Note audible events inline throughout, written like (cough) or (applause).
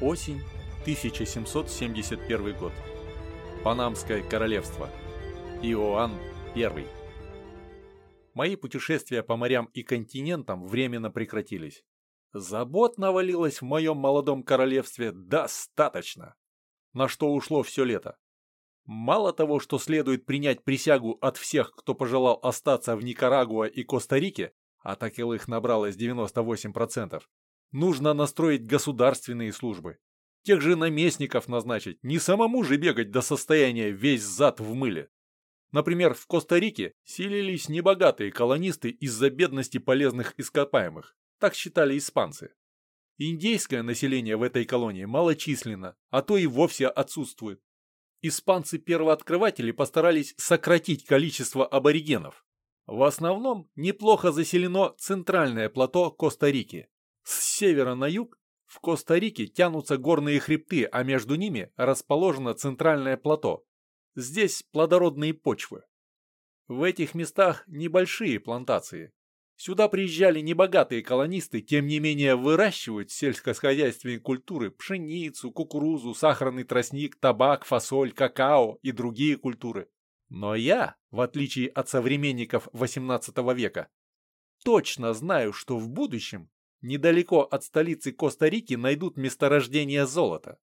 Осень, 1771 год. Панамское королевство. Иоанн I. Мои путешествия по морям и континентам временно прекратились. Забот навалилось в моем молодом королевстве достаточно. На что ушло все лето. Мало того, что следует принять присягу от всех, кто пожелал остаться в Никарагуа и Коста-Рике, а таковых набралось 98%, нужно настроить государственные службы. Тех же наместников назначить, не самому же бегать до состояния весь зад в мыле. Например, в Коста-Рике селились небогатые колонисты из-за бедности полезных ископаемых. Так считали испанцы. Индейское население в этой колонии малочисленно, а то и вовсе отсутствует. Испанцы-первооткрыватели постарались сократить количество аборигенов. В основном неплохо заселено центральное плато Коста-Рики. Севера на юг в Коста-Рике тянутся горные хребты, а между ними расположено центральное плато. Здесь плодородные почвы. В этих местах небольшие плантации. Сюда приезжали небогатые колонисты, тем не менее выращивают сельскохозяйственные культуры, пшеницу, кукурузу, сахарный тростник, табак, фасоль, какао и другие культуры. Но я, в отличие от современников XVIII века, точно знаю, что в будущем Недалеко от столицы Коста-Рики найдут месторождение золота.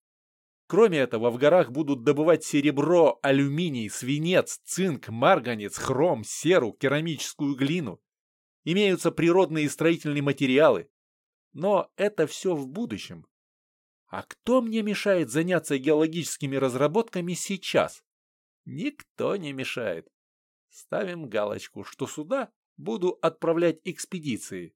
Кроме этого, в горах будут добывать серебро, алюминий, свинец, цинк, марганец, хром, серу, керамическую глину. Имеются природные строительные материалы. Но это все в будущем. А кто мне мешает заняться геологическими разработками сейчас? Никто не мешает. Ставим галочку, что сюда буду отправлять экспедиции.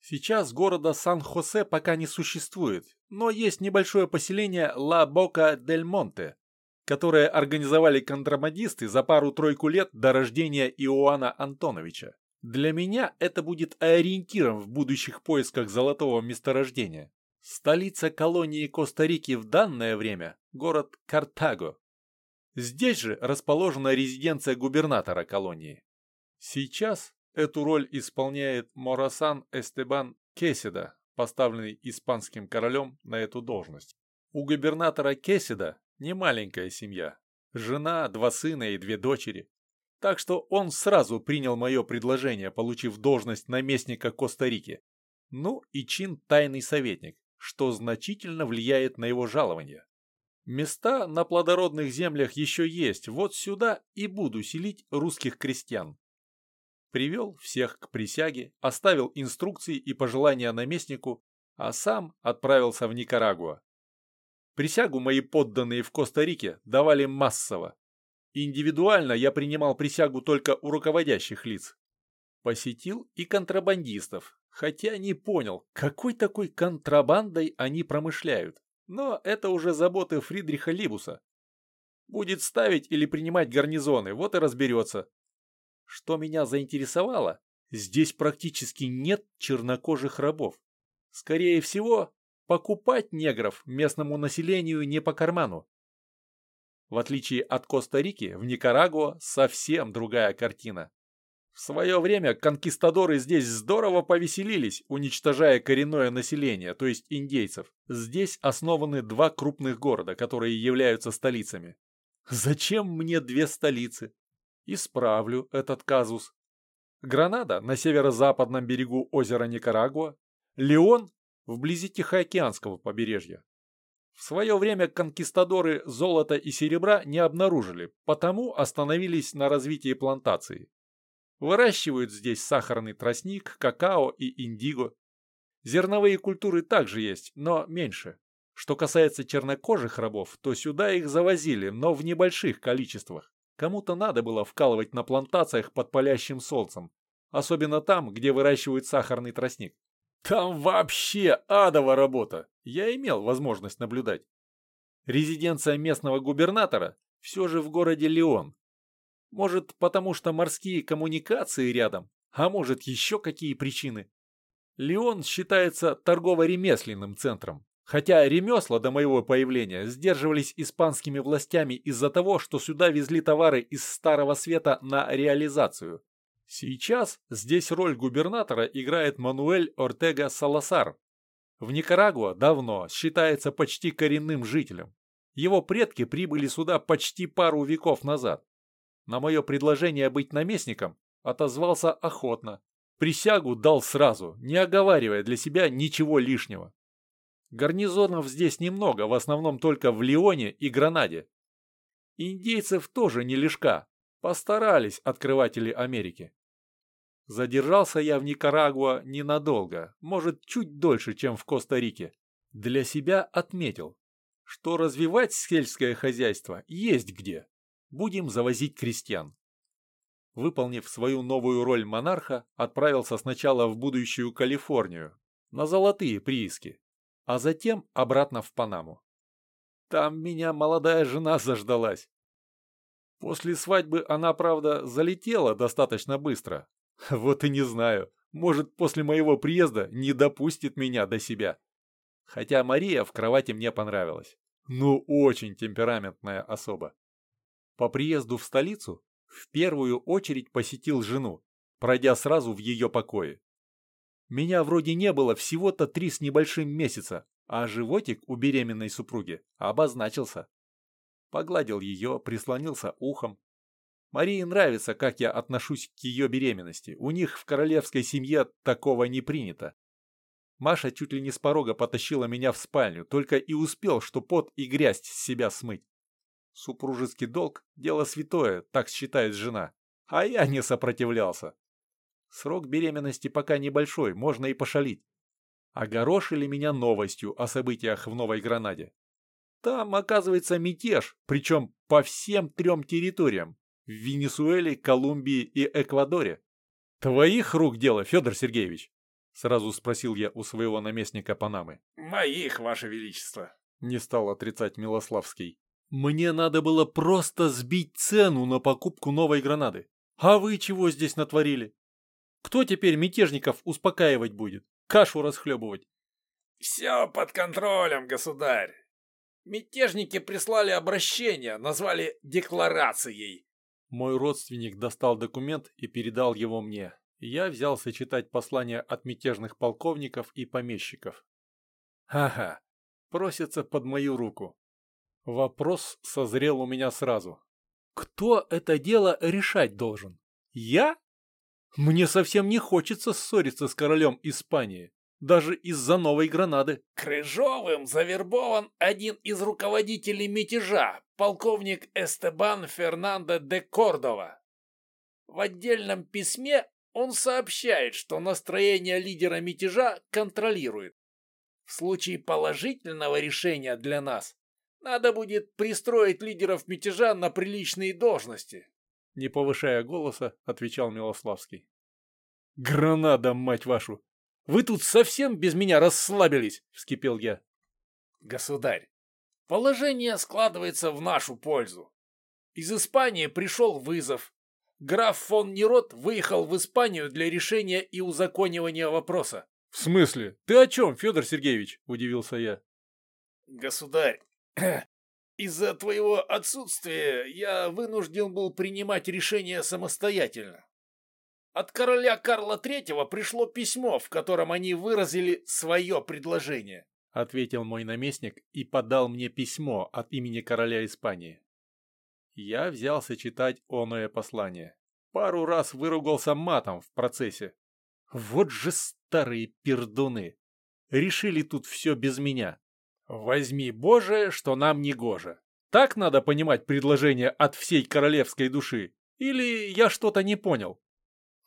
Сейчас города Сан-Хосе пока не существует, но есть небольшое поселение Ла-Бока-дель-Монте, которое организовали контрабандисты за пару-тройку лет до рождения Иоанна Антоновича. Для меня это будет ориентиром в будущих поисках золотого месторождения. Столица колонии Коста-Рики в данное время – город Картаго. Здесь же расположена резиденция губернатора колонии. Сейчас Эту роль исполняет Морасан Эстебан Кеседа, поставленный испанским королем на эту должность. У губернатора Кеседа не маленькая семья. Жена, два сына и две дочери. Так что он сразу принял мое предложение, получив должность наместника Коста-Рики. Ну и чин тайный советник, что значительно влияет на его жалование. Места на плодородных землях еще есть, вот сюда и буду селить русских крестьян привел всех к присяге, оставил инструкции и пожелания наместнику, а сам отправился в Никарагуа. Присягу мои подданные в Коста-Рике давали массово. Индивидуально я принимал присягу только у руководящих лиц. Посетил и контрабандистов, хотя не понял, какой такой контрабандой они промышляют. Но это уже заботы Фридриха Либуса. Будет ставить или принимать гарнизоны, вот и разберется, что меня заинтересовало, здесь практически нет чернокожих рабов. Скорее всего, покупать негров местному населению не по карману. В отличие от Коста-Рики, в Никарагуа совсем другая картина. В свое время конкистадоры здесь здорово повеселились, уничтожая коренное население, то есть индейцев. Здесь основаны два крупных города, которые являются столицами. Зачем мне две столицы? Исправлю этот казус. Гранада на северо-западном берегу озера Никарагуа, Леон вблизи Тихоокеанского побережья. В свое время конкистадоры золота и серебра не обнаружили, потому остановились на развитии плантации. Выращивают здесь сахарный тростник, какао и индиго. Зерновые культуры также есть, но меньше. Что касается чернокожих рабов, то сюда их завозили, но в небольших количествах. Кому-то надо было вкалывать на плантациях под палящим солнцем, особенно там, где выращивают сахарный тростник. Там вообще адова работа, я имел возможность наблюдать. Резиденция местного губернатора все же в городе Леон. Может, потому что морские коммуникации рядом, а может, еще какие причины. Леон считается торгово-ремесленным центром. Хотя ремесла до моего появления сдерживались испанскими властями из-за того, что сюда везли товары из Старого Света на реализацию. Сейчас здесь роль губернатора играет Мануэль Ортега Саласар. В Никарагуа давно считается почти коренным жителем. Его предки прибыли сюда почти пару веков назад. На мое предложение быть наместником отозвался охотно. Присягу дал сразу, не оговаривая для себя ничего лишнего. Гарнизонов здесь немного, в основном только в Лионе и Гранаде. Индейцев тоже не лишка, постарались открыватели Америки. Задержался я в Никарагуа ненадолго, может, чуть дольше, чем в Коста-Рике. Для себя отметил, что развивать сельское хозяйство есть где. Будем завозить крестьян. Выполнив свою новую роль монарха, отправился сначала в будущую Калифорнию, на золотые прииски, а затем обратно в Панаму. Там меня молодая жена (laughs) заждалась. После свадьбы она, правда, залетела достаточно быстро. (laughs) Вот и не знаю, может, после моего приезда не допустит меня до себя. Хотя Мария в кровати мне понравилась. Ну, очень темпераментная особа. По приезду в столицу в первую очередь посетил жену, пройдя сразу в ее покое. Меня вроде не было всего-то три с небольшим месяца, а животик у беременной супруги обозначился. Погладил ее, прислонился ухом. Марии нравится, как я отношусь к ее беременности. У них в королевской семье такого не принято. Маша чуть ли не с порога потащила меня в спальню, только и успел, что пот и грязь с себя смыть. Супружеский долг – дело святое, так считает жена. А я не сопротивлялся. Срок беременности пока небольшой, можно и пошалить. Огорошили меня новостью о событиях в Новой Гранаде. Там, оказывается, мятеж, причем по всем трем территориям – в Венесуэле, Колумбии и Эквадоре. «Твоих рук дело, Федор Сергеевич?» – сразу спросил я у своего наместника Панамы. «Моих, Ваше Величество!» – не стал отрицать Милославский. «Мне надо было просто сбить цену на покупку новой гранаты. А вы чего здесь натворили? Кто теперь мятежников успокаивать будет? Кашу расхлебывать?» «Все под контролем, государь. Мятежники прислали обращение, назвали декларацией». Мой родственник достал документ и передал его мне. Я взялся читать послания от мятежных полковников и помещиков. Ага, просится под мою руку. Вопрос созрел у меня сразу. Кто это дело решать должен? Я? Мне совсем не хочется ссориться с королем Испании, даже из-за новой гранады. Крыжовым завербован один из руководителей мятежа, полковник Эстебан Фернандо де Кордова. В отдельном письме он сообщает, что настроение лидера мятежа контролирует. В случае положительного решения для нас надо будет пристроить лидеров мятежа на приличные должности. Не повышая голоса, отвечал Милославский. Гранада, мать вашу! Вы тут совсем без меня расслабились, вскипел я. Государь, положение складывается в нашу пользу. Из Испании пришел вызов. Граф фон Нерот выехал в Испанию для решения и узаконивания вопроса. В смысле? Ты о чем, Федор Сергеевич? Удивился я. Государь, (clears throat) из-за твоего отсутствия я вынужден был принимать решения самостоятельно. От короля Карла III пришло письмо, в котором они выразили свое предложение. Ответил мой наместник и подал мне письмо от имени короля Испании. Я взялся читать оное послание. Пару раз выругался матом в процессе. Вот же старые пердуны. Решили тут все без меня. Возьми, Боже, что нам не гоже. Так надо понимать предложение от всей королевской души? Или я что-то не понял?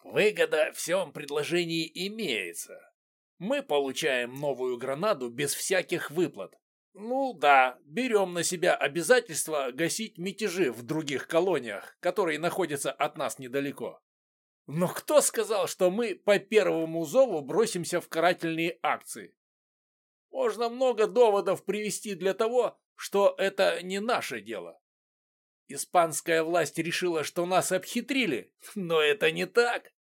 Выгода в всем предложении имеется. Мы получаем новую гранаду без всяких выплат. Ну да, берем на себя обязательство гасить мятежи в других колониях, которые находятся от нас недалеко. Но кто сказал, что мы по первому зову бросимся в карательные акции? Можно много доводов привести для того, что это не наше дело. Испанская власть решила, что нас обхитрили, но это не так.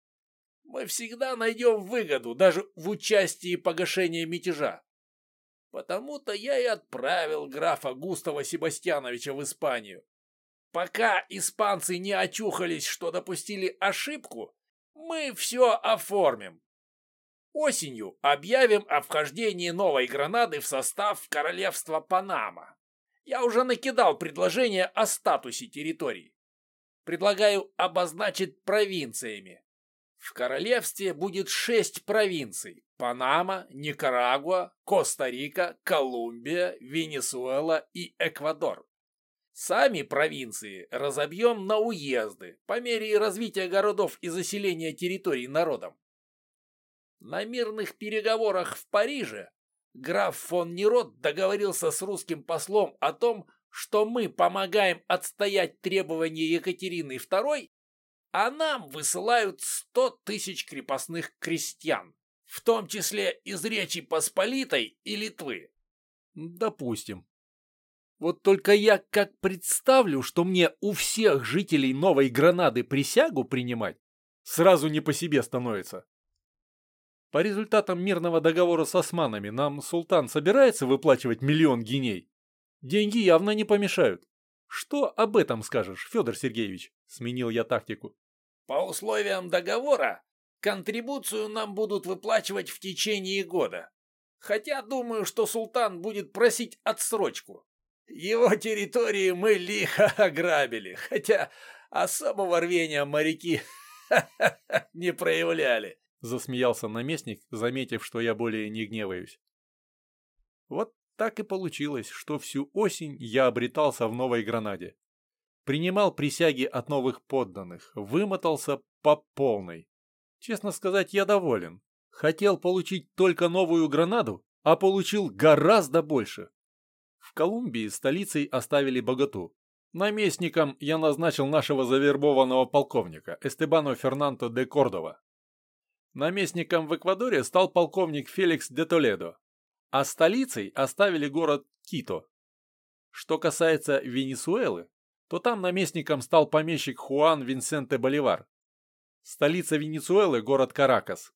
Мы всегда найдем выгоду даже в участии погашения мятежа. Потому-то я и отправил графа Густава Себастьяновича в Испанию. Пока испанцы не очухались, что допустили ошибку, мы все оформим. Осенью объявим о вхождении новой Гранады в состав королевства Панама. Я уже накидал предложение о статусе территорий. Предлагаю обозначить провинциями. В королевстве будет шесть провинций. Панама, Никарагуа, Коста-Рика, Колумбия, Венесуэла и Эквадор. Сами провинции разобьем на уезды по мере развития городов и заселения территорий народом. На мирных переговорах в Париже граф фон Нерот договорился с русским послом о том, что мы помогаем отстоять требования Екатерины II, а нам высылают 100 тысяч крепостных крестьян, в том числе из Речи Посполитой и Литвы. Допустим. Вот только я как представлю, что мне у всех жителей Новой Гранады присягу принимать, сразу не по себе становится. По результатам мирного договора с османами нам султан собирается выплачивать миллион гиней? Деньги явно не помешают. Что об этом скажешь, Федор Сергеевич? Сменил я тактику. По условиям договора, контрибуцию нам будут выплачивать в течение года. Хотя думаю, что султан будет просить отсрочку. Его территории мы лихо ограбили, хотя особого рвения моряки (laughs) не проявляли. Засмеялся наместник, заметив, что я более не гневаюсь. Вот так и получилось, что всю осень я обретался в Новой Гранаде. Принимал присяги от новых подданных, вымотался по полной. Честно сказать, я доволен. Хотел получить только новую Гранаду, а получил гораздо больше. В Колумбии столицей оставили Богату. Наместником я назначил нашего завербованного полковника Эстебано Фернандо де Кордова. Наместником в Эквадоре стал полковник Феликс де Толедо, а столицей оставили город Кито. Что касается Венесуэлы, то там наместником стал помещик Хуан Винсенте Боливар. Столица Венесуэлы – город Каракас.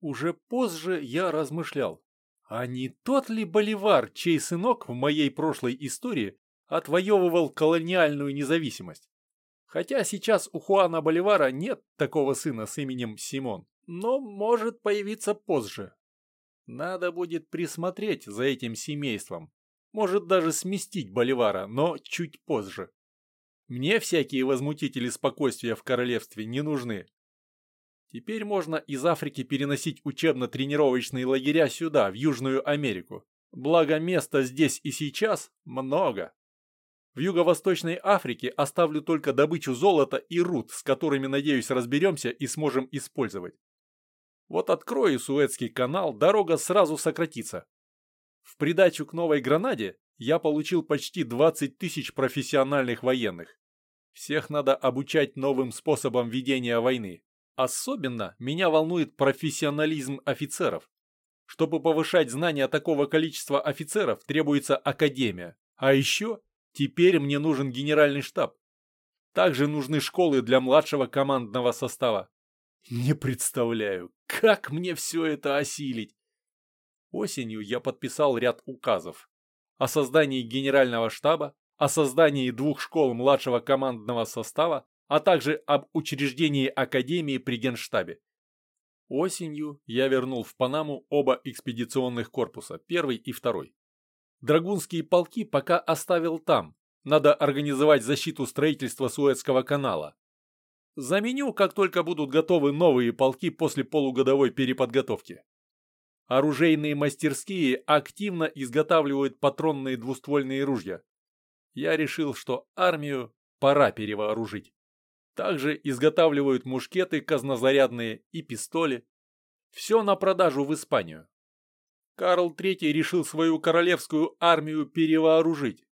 Уже позже я размышлял, а не тот ли Боливар, чей сынок в моей прошлой истории отвоевывал колониальную независимость? Хотя сейчас у Хуана Боливара нет такого сына с именем Симон, но может появиться позже. Надо будет присмотреть за этим семейством. Может даже сместить Боливара, но чуть позже. Мне всякие возмутители спокойствия в королевстве не нужны. Теперь можно из Африки переносить учебно-тренировочные лагеря сюда, в Южную Америку. Благо места здесь и сейчас много. В Юго-Восточной Африке оставлю только добычу золота и руд, с которыми, надеюсь, разберемся и сможем использовать. Вот открою Суэцкий канал, дорога сразу сократится. В придачу к Новой Гранаде я получил почти 20 тысяч профессиональных военных. Всех надо обучать новым способам ведения войны. Особенно меня волнует профессионализм офицеров. Чтобы повышать знания такого количества офицеров, требуется академия. А еще теперь мне нужен генеральный штаб. Также нужны школы для младшего командного состава. Не представляю, как мне все это осилить. Осенью я подписал ряд указов о создании генерального штаба, о создании двух школ младшего командного состава, а также об учреждении Академии при Генштабе. Осенью я вернул в Панаму оба экспедиционных корпуса, первый и второй. Драгунские полки пока оставил там, надо организовать защиту строительства Суэцкого канала. Заменю, как только будут готовы новые полки после полугодовой переподготовки. Оружейные мастерские активно изготавливают патронные двуствольные ружья. Я решил, что армию пора перевооружить. Также изготавливают мушкеты казнозарядные и пистоли. Все на продажу в Испанию. Карл III решил свою королевскую армию перевооружить.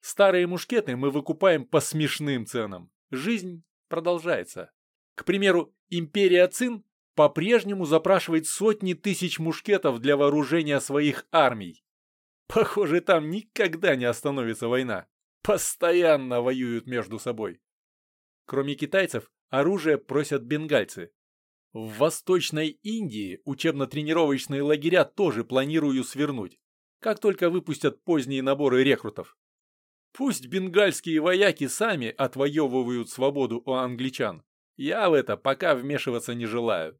Старые мушкеты мы выкупаем по смешным ценам. Жизнь продолжается. К примеру, империя Цин по-прежнему запрашивает сотни тысяч мушкетов для вооружения своих армий. Похоже, там никогда не остановится война. Постоянно воюют между собой. Кроме китайцев, оружие просят бенгальцы. В Восточной Индии учебно-тренировочные лагеря тоже планирую свернуть, как только выпустят поздние наборы рекрутов. Пусть бенгальские вояки сами отвоевывают свободу у англичан. Я в это пока вмешиваться не желаю.